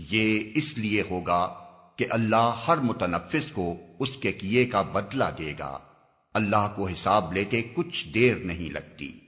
یہ اس لیے ہوگا کہ اللہ ہر متنفس کو اس کے کیے کا بدلہ دے گا۔ اللہ کو حساب لیتے کچھ دیر نہیں لگتی۔